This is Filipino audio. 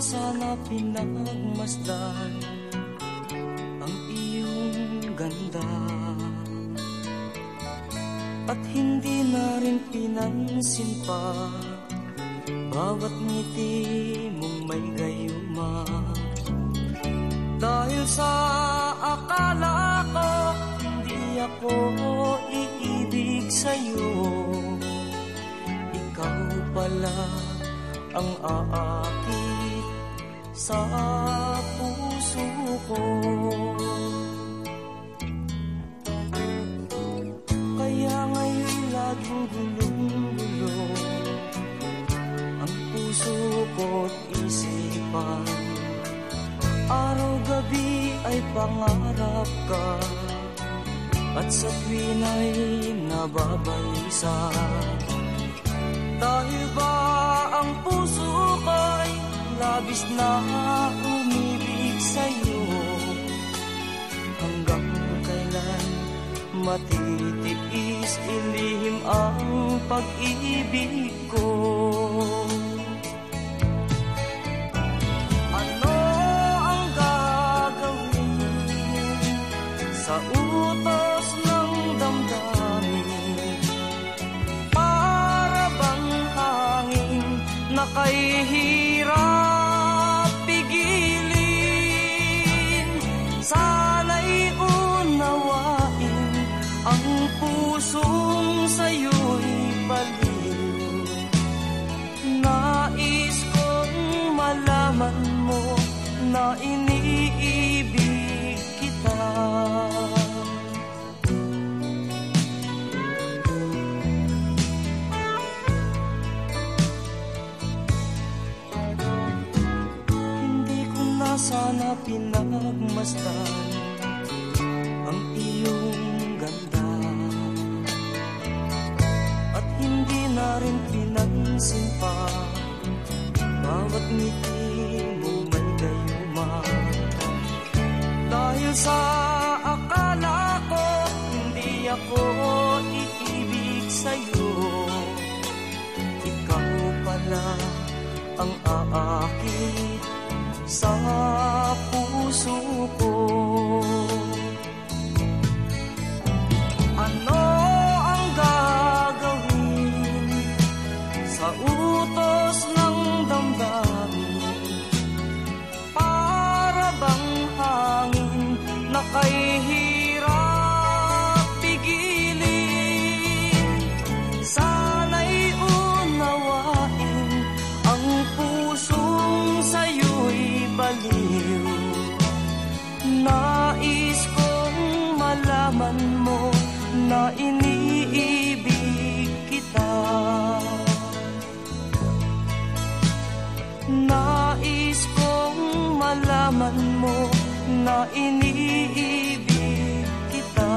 sana pinagmasdan ang iyong ganda. At hindi na rin pinansin pa Bawat ngiti mong may gayuma. Dahil sa akala ko Hindi ako iibig sa'yo. Ikaw pala ang aakit sa puso ko. Kaya ngayon laging gulong-gulo Ang puso ko't isipan. Araw-gabi ay pangarap ka At sa tuwin ay nababalisa Dahil ba ang puso labis na umibig sa'yo. Hanggang kailan matitiis ilihim ang pag-ibig ko. Ano ang gagawin sa utos ng damdamin? Para bang hangin na kay sana pinagmasdan ang iyong ganda. At hindi na rin pinansin pa Bawat ngiti mo may gayuma Dahil sa akala ko Hindi ako iibig sa'yo. Ikaw pala ang aakit sa na iniibig kita. Nais kong malaman mo na iniibig kita.